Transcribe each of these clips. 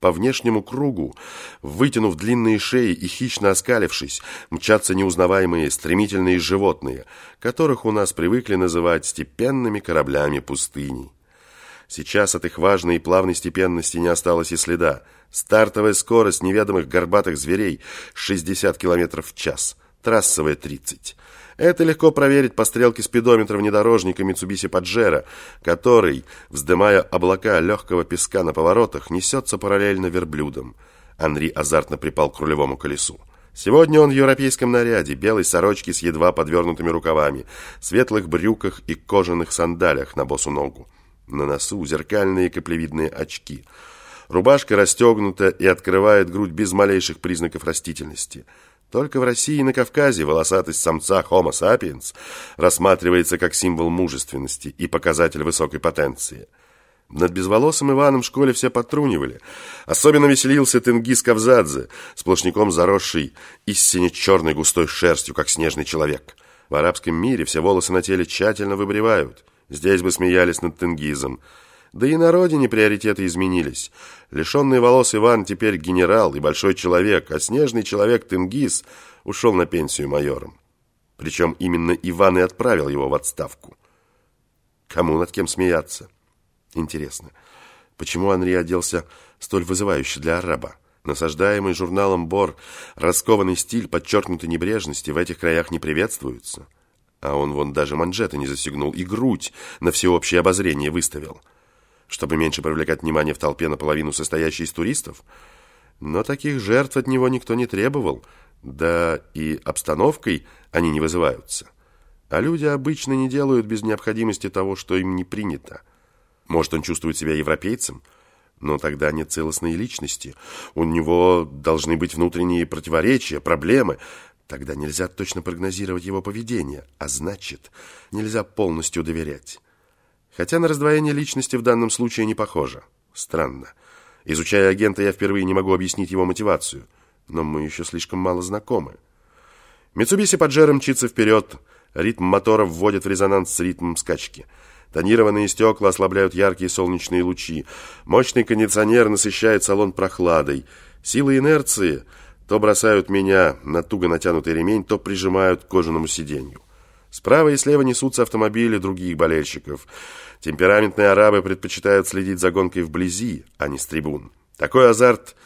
По внешнему кругу, вытянув длинные шеи и хищно оскалившись, мчатся неузнаваемые стремительные животные, которых у нас привыкли называть степенными кораблями пустыней. Сейчас от их важной и плавной степенности не осталось и следа. Стартовая скорость неведомых горбатых зверей – 60 км в час, трассовая – 30 это легко проверить по стрелке спидометра внедорожника Mitsubishi Pajero, который, вздымая облака легкого песка на поворотах, несется параллельно верблюдам. Анри азартно припал к рулевому колесу. Сегодня он в европейском наряде, белой сорочке с едва подвернутыми рукавами, светлых брюках и кожаных сандалях на босу ногу. На носу зеркальные каплевидные очки. Рубашка расстегнута и открывает грудь без малейших признаков растительности – только в России и на Кавказе волосатость самца Homo sapiens рассматривается как символ мужественности и показатель высокой потенции. Над безволосым Иваном в школе все подтрунивали. Особенно веселился Тенгиз Кавзадзе, сплошняком заросший истине черной густой шерстью, как снежный человек. В арабском мире все волосы на теле тщательно выбривают. Здесь бы смеялись над Тенгизом. Да и на родине приоритеты изменились. Лишенный волос Иван теперь генерал и большой человек, а снежный человек Тенгиз ушел на пенсию майором. Причем именно Иван и отправил его в отставку. Кому над кем смеяться? Интересно, почему Анри оделся столь вызывающе для араба? Насаждаемый журналом Бор, раскованный стиль подчеркнутой небрежности в этих краях не приветствуется. А он вон даже манжеты не застегнул и грудь на всеобщее обозрение выставил – чтобы меньше привлекать внимание в толпе наполовину состоящей из туристов. Но таких жертв от него никто не требовал, да и обстановкой они не вызываются. А люди обычно не делают без необходимости того, что им не принято. Может, он чувствует себя европейцем, но тогда нет целостной личности. У него должны быть внутренние противоречия, проблемы. Тогда нельзя точно прогнозировать его поведение, а значит, нельзя полностью доверять. Хотя на раздвоение личности в данном случае не похоже. Странно. Изучая агента, я впервые не могу объяснить его мотивацию. Но мы еще слишком мало знакомы. Митсубиси Паджеро мчится вперед. Ритм мотора вводит в резонанс с ритмом скачки. Тонированные стекла ослабляют яркие солнечные лучи. Мощный кондиционер насыщает салон прохладой. Силы инерции то бросают меня на туго натянутый ремень, то прижимают к кожаному сиденью. Справа и слева несутся автомобили других болельщиков. Темпераментные арабы предпочитают следить за гонкой вблизи, а не с трибун. Такой азарт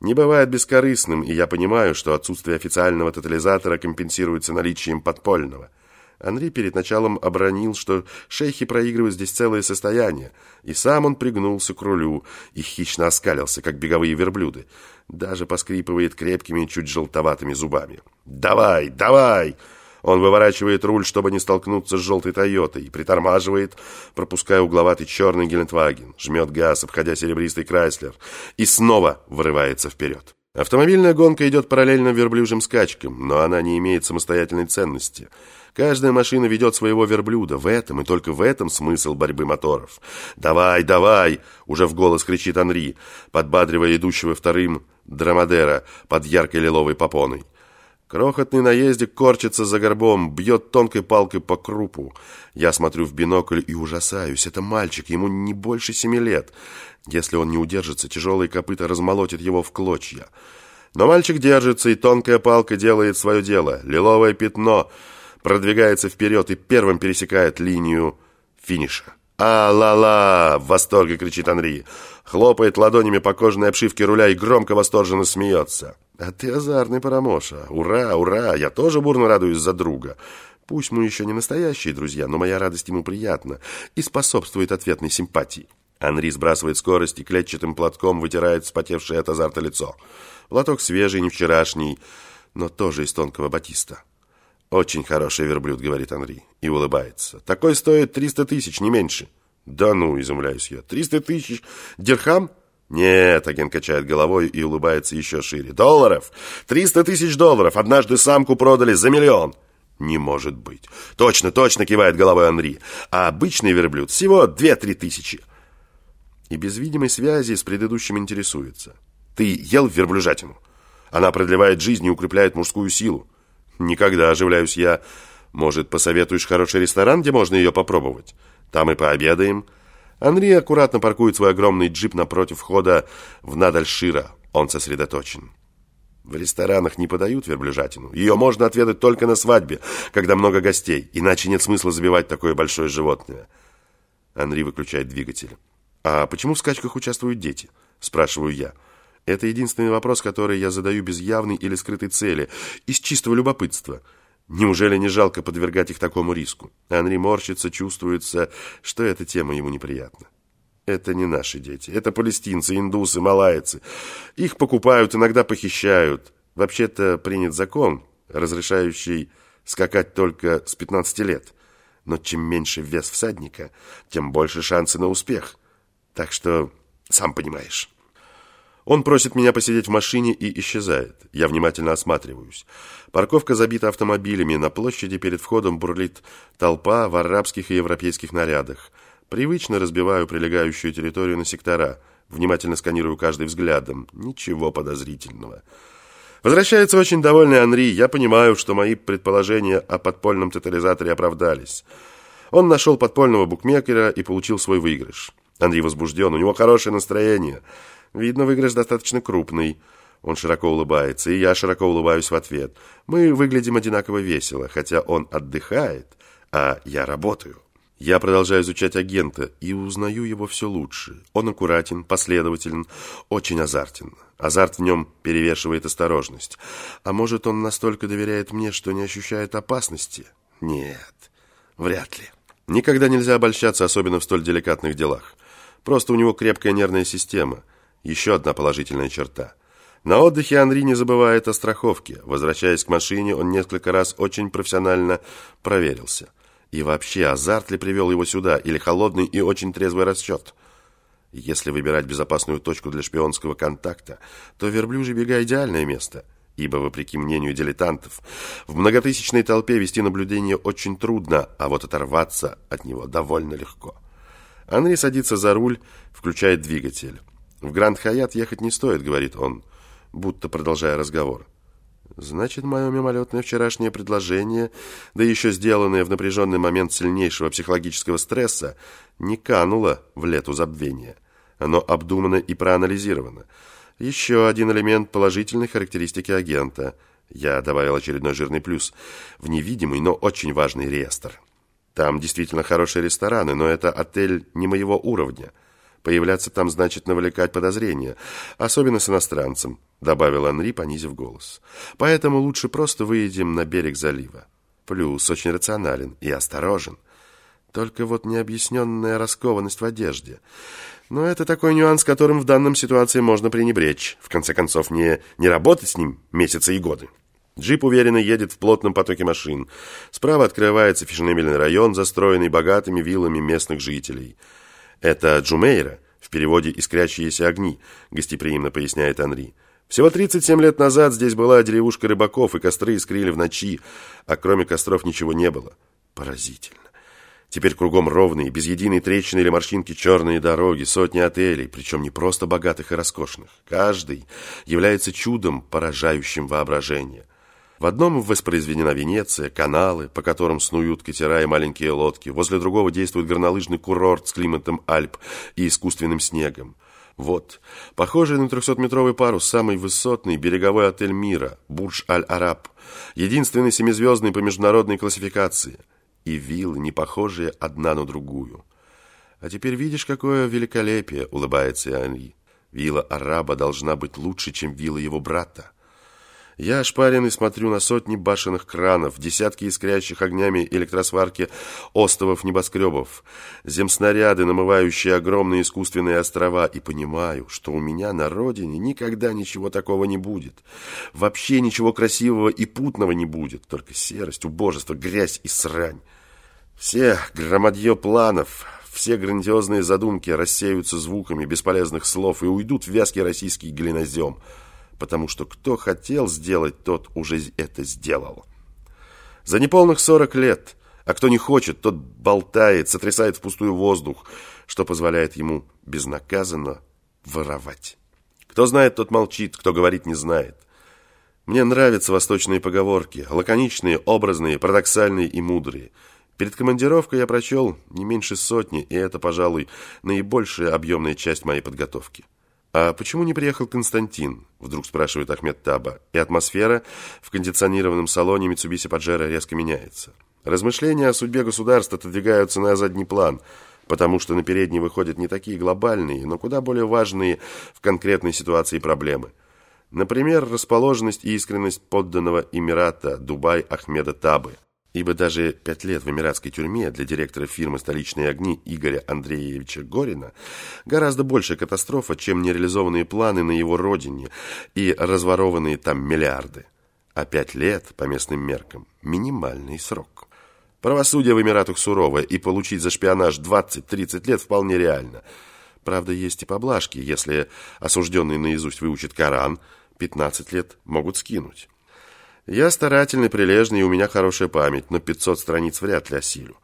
не бывает бескорыстным, и я понимаю, что отсутствие официального тотализатора компенсируется наличием подпольного. Анри перед началом обронил, что шейхи проигрывают здесь целое состояние, и сам он пригнулся к рулю и хищно оскалился, как беговые верблюды. Даже поскрипывает крепкими, чуть желтоватыми зубами. «Давай, давай!» Он выворачивает руль, чтобы не столкнуться с желтой «Тойотой», и притормаживает, пропуская угловатый черный Гелендваген, жмет газ, обходя серебристый Крайслер, и снова вырывается вперед. Автомобильная гонка идет параллельно верблюжьим скачкам, но она не имеет самостоятельной ценности. Каждая машина ведет своего верблюда. В этом и только в этом смысл борьбы моторов. «Давай, давай!» – уже в голос кричит Анри, подбадривая идущего вторым Драмадера под яркой лиловой попоной. Крохотный наездик корчится за горбом, бьет тонкой палкой по крупу. Я смотрю в бинокль и ужасаюсь. Это мальчик, ему не больше семи лет. Если он не удержится, тяжелые копыта размолотят его в клочья. Но мальчик держится, и тонкая палка делает свое дело. Лиловое пятно продвигается вперед и первым пересекает линию финиша. «А-ла-ла!» — в восторге кричит Анри. Хлопает ладонями по кожаной обшивке руля и громко восторженно смеется. «А ты азартный парамоша! Ура, ура! Я тоже бурно радуюсь за друга!» Пусть мы еще не настоящие друзья, но моя радость ему приятна и способствует ответной симпатии. Анри сбрасывает скорость и клетчатым платком вытирает вспотевшее от азарта лицо. Платок свежий, не вчерашний, но тоже из тонкого батиста. «Очень хороший верблюд», — говорит Анри, и улыбается. «Такой стоит триста тысяч, не меньше». «Да ну», — изумляюсь я, «триста тысяч дирхам?» «Нет», — агент качает головой и улыбается еще шире. «Долларов! Триста тысяч долларов! Однажды самку продали за миллион!» «Не может быть!» «Точно, точно!» — кивает головой Анри. «А обычный верблюд всего две-три тысячи!» И без видимой связи с предыдущим интересуется. «Ты ел верблюжатину? Она продлевает жизнь и укрепляет мужскую силу». «Никогда», — оживляюсь я. «Может, посоветуешь хороший ресторан, где можно ее попробовать? Там и пообедаем». Анри аккуратно паркует свой огромный джип напротив входа в Надальшира. Он сосредоточен. В ресторанах не подают верблюжатину. Ее можно отведать только на свадьбе, когда много гостей. Иначе нет смысла забивать такое большое животное. Анри выключает двигатель. «А почему в скачках участвуют дети?» – спрашиваю я. Это единственный вопрос, который я задаю без явной или скрытой цели, из чистого любопытства. Неужели не жалко подвергать их такому риску? Анри морщится, чувствуется, что эта тема ему неприятна. Это не наши дети. Это палестинцы, индусы, малайцы. Их покупают, иногда похищают. Вообще-то принят закон, разрешающий скакать только с 15 лет. Но чем меньше вес всадника, тем больше шансы на успех. Так что, сам понимаешь. Он просит меня посидеть в машине и исчезает. Я внимательно осматриваюсь. Парковка забита автомобилями. На площади перед входом бурлит толпа в арабских и европейских нарядах. Привычно разбиваю прилегающую территорию на сектора. Внимательно сканирую каждый взглядом. Ничего подозрительного. Возвращается очень довольный Анри. Я понимаю, что мои предположения о подпольном тотализаторе оправдались. Он нашел подпольного букмекера и получил свой выигрыш. Андрей возбужден, у него хорошее настроение. Видно, выигрыш достаточно крупный. Он широко улыбается, и я широко улыбаюсь в ответ. Мы выглядим одинаково весело, хотя он отдыхает, а я работаю. Я продолжаю изучать агента и узнаю его все лучше. Он аккуратен, последователен, очень азартен. Азарт в нем перевешивает осторожность. А может, он настолько доверяет мне, что не ощущает опасности? Нет, вряд ли. Никогда нельзя обольщаться, особенно в столь деликатных делах. Просто у него крепкая нервная система. Еще одна положительная черта. На отдыхе Анри не забывает о страховке. Возвращаясь к машине, он несколько раз очень профессионально проверился – и вообще, азарт ли привел его сюда, или холодный и очень трезвый расчет? Если выбирать безопасную точку для шпионского контакта, то верблюжий бега идеальное место, ибо, вопреки мнению дилетантов, в многотысячной толпе вести наблюдение очень трудно, а вот оторваться от него довольно легко. Анри садится за руль, включает двигатель. «В Гранд Хаят ехать не стоит», — говорит он, будто продолжая разговор. Значит, мое мимолетное вчерашнее предложение, да еще сделанное в напряженный момент сильнейшего психологического стресса, не кануло в лету забвения. Оно обдумано и проанализировано. Еще один элемент положительной характеристики агента. Я добавил очередной жирный плюс в невидимый, но очень важный реестр. Там действительно хорошие рестораны, но это отель не моего уровня. Появляться там значит навлекать подозрения, особенно с иностранцем, добавил Анри, понизив голос. Поэтому лучше просто выедем на берег залива. Плюс очень рационален и осторожен. Только вот необъясненная раскованность в одежде. Но это такой нюанс, которым в данном ситуации можно пренебречь. В конце концов, не, не работать с ним месяцы и годы. Джип уверенно едет в плотном потоке машин. Справа открывается фешенебельный район, застроенный богатыми виллами местных жителей – «Это Джумейра, в переводе «искрящиеся огни», — гостеприимно поясняет Анри. «Всего 37 лет назад здесь была деревушка рыбаков, и костры искрили в ночи, а кроме костров ничего не было. Поразительно. Теперь кругом ровные, без единой трещины или морщинки черные дороги, сотни отелей, причем не просто богатых и роскошных. Каждый является чудом, поражающим воображение. В одном воспроизведена Венеция, каналы, по которым снуют катера и маленькие лодки. Возле другого действует горнолыжный курорт с климатом Альп и искусственным снегом. Вот, похожий на 300-метровый парус, самый высотный береговой отель мира, Бурдж-Аль-Араб, единственный семизвездный по международной классификации. И виллы, не похожие одна на другую. А теперь видишь, какое великолепие, улыбается Анри. Вилла Араба должна быть лучше, чем вилла его брата. Я ошпаренный смотрю на сотни башенных кранов, десятки искрящих огнями электросварки остовов небоскребов, земснаряды, намывающие огромные искусственные острова, и понимаю, что у меня на родине никогда ничего такого не будет. Вообще ничего красивого и путного не будет, только серость, убожество, грязь и срань. Все громадье планов, все грандиозные задумки рассеются звуками бесполезных слов и уйдут в вязкий российский глинозем – потому что кто хотел сделать, тот уже это сделал. За неполных 40 лет, а кто не хочет, тот болтает, сотрясает впустую воздух, что позволяет ему безнаказанно воровать. Кто знает, тот молчит, кто говорит, не знает. Мне нравятся восточные поговорки, лаконичные, образные, парадоксальные и мудрые. Перед командировкой я прочел не меньше сотни, и это, пожалуй, наибольшая объемная часть моей подготовки. «А почему не приехал Константин?» – вдруг спрашивает Ахмед Таба. И атмосфера в кондиционированном салоне Митсубиси Паджеро резко меняется. Размышления о судьбе государства отодвигаются на задний план, потому что на передний выходят не такие глобальные, но куда более важные в конкретной ситуации проблемы. Например, расположенность и искренность подданного Эмирата Дубай Ахмеда Табы – Ибо даже пять лет в эмиратской тюрьме для директора фирмы «Столичные огни» Игоря Андреевича Горина гораздо большая катастрофа, чем нереализованные планы на его родине и разворованные там миллиарды. А пять лет, по местным меркам, минимальный срок. Правосудие в Эмиратах суровое, и получить за шпионаж 20-30 лет вполне реально. Правда, есть и поблажки. Если осужденный наизусть выучит Коран, 15 лет могут скинуть. Я старательный, прилежный, и у меня хорошая память, но 500 страниц вряд ли осилю.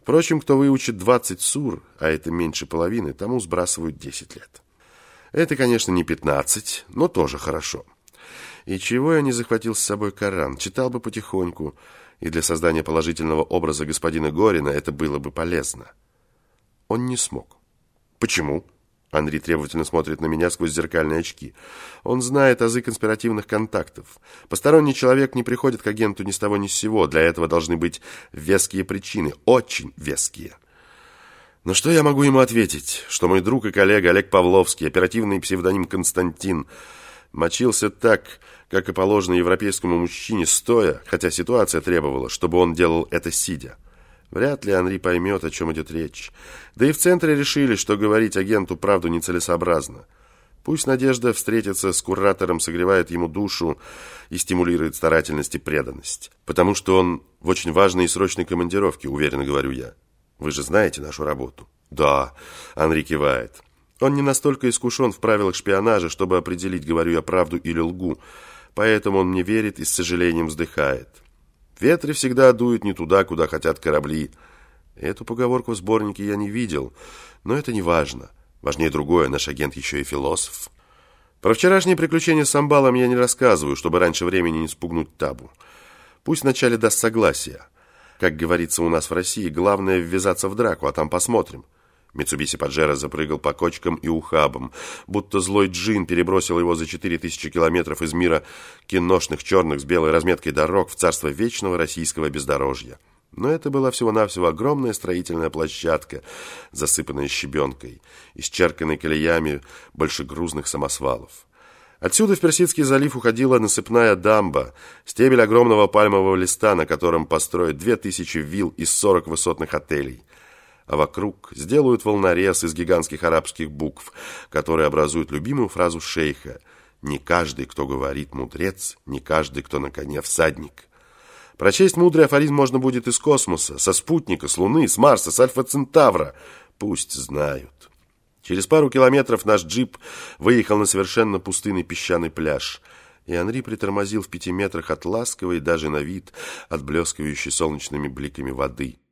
Впрочем, кто выучит 20 сур, а это меньше половины, тому сбрасывают 10 лет. Это, конечно, не 15, но тоже хорошо. И чего я не захватил с собой Коран? Читал бы потихоньку, и для создания положительного образа господина Горина это было бы полезно. Он не смог. Почему? Андрей требовательно смотрит на меня сквозь зеркальные очки. Он знает азы конспиративных контактов. Посторонний человек не приходит к агенту ни с того ни с сего. Для этого должны быть веские причины. Очень веские. Но что я могу ему ответить? Что мой друг и коллега Олег Павловский, оперативный псевдоним Константин, мочился так, как и положено европейскому мужчине, стоя, хотя ситуация требовала, чтобы он делал это сидя. Вряд ли Анри поймет, о чем идет речь. Да и в центре решили, что говорить агенту правду нецелесообразно. Пусть Надежда встретится с куратором, согревает ему душу и стимулирует старательность и преданность. Потому что он в очень важной и срочной командировке, уверенно говорю я. Вы же знаете нашу работу? Да, Анри кивает. Он не настолько искушен в правилах шпионажа, чтобы определить, говорю я правду или лгу. Поэтому он мне верит и с сожалением вздыхает. Ветры всегда дуют не туда, куда хотят корабли. Эту поговорку в сборнике я не видел, но это не важно. Важнее другое, наш агент еще и философ. Про вчерашние приключения с Амбалом я не рассказываю, чтобы раньше времени не спугнуть табу. Пусть вначале даст согласие. Как говорится у нас в России, главное ввязаться в драку, а там посмотрим. Митсубиси Паджеро запрыгал по кочкам и ухабам, будто злой джин перебросил его за четыре тысячи километров из мира киношных черных с белой разметкой дорог в царство вечного российского бездорожья. Но это была всего-навсего огромная строительная площадка, засыпанная щебенкой, исчерканной колеями большегрузных самосвалов. Отсюда в Персидский залив уходила насыпная дамба, стебель огромного пальмового листа, на котором построят две тысячи вилл из сорок высотных отелей – а вокруг сделают волнорез из гигантских арабских букв, которые образуют любимую фразу шейха «Не каждый, кто говорит мудрец, не каждый, кто на коне всадник». Прочесть мудрый афоризм можно будет из космоса, со спутника, с Луны, с Марса, с Альфа-Центавра. Пусть знают. Через пару километров наш джип выехал на совершенно пустынный песчаный пляж, и Анри притормозил в пяти метрах от ласковой даже на вид, отблескивающей солнечными бликами воды –